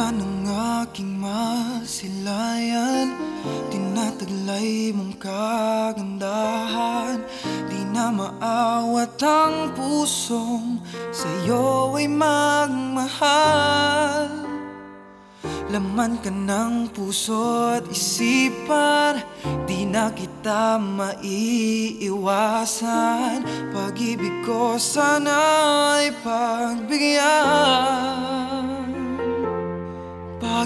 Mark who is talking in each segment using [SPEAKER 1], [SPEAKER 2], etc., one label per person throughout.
[SPEAKER 1] Wala ng aking masilayan Tinataglay mong kagandahan. Di na maawat ang pusong Sa'yo ay magmahal. Laman ka ng puso at isipan Di na kita maiiwasan. Pag-ibig ko sana ay pagbigyan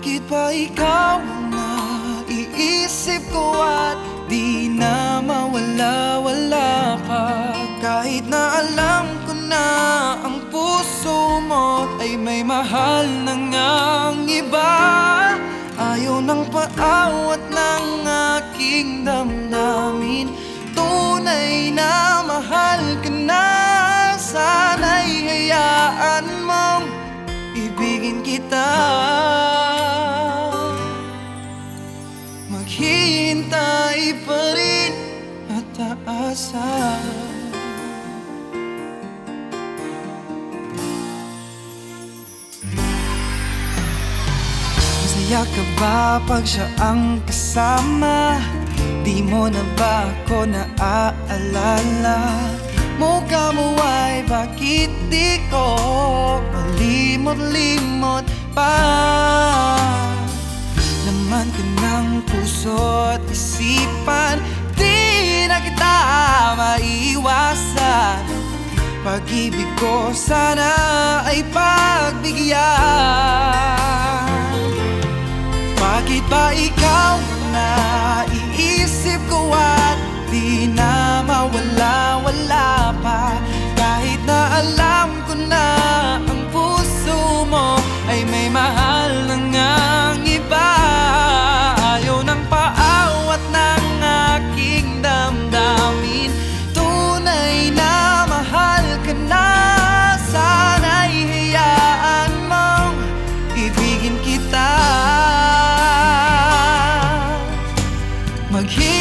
[SPEAKER 1] Bakit ba ikaw ang naiisip ko at Di na mawala-wala pa Kahit na alam ko na ang puso mo Ay may mahal na ngang iba. Ayaw ng paawat ng aking damdamin. Tunay na mahal ka na. Sana'y hayaan mong ibigin kita aasa Masaya ka ba pag siya ang kasama? Di mo na ba ako naaalala? Mukha mo ay bakit di ko malimot-limot pa? Laman ka ng puso at isipan na kita maiwasan. Pag-ibig ko sana ay pagbigyan. Bakit ba ikaw na iisip ko at Di na mawala-wala pa my key.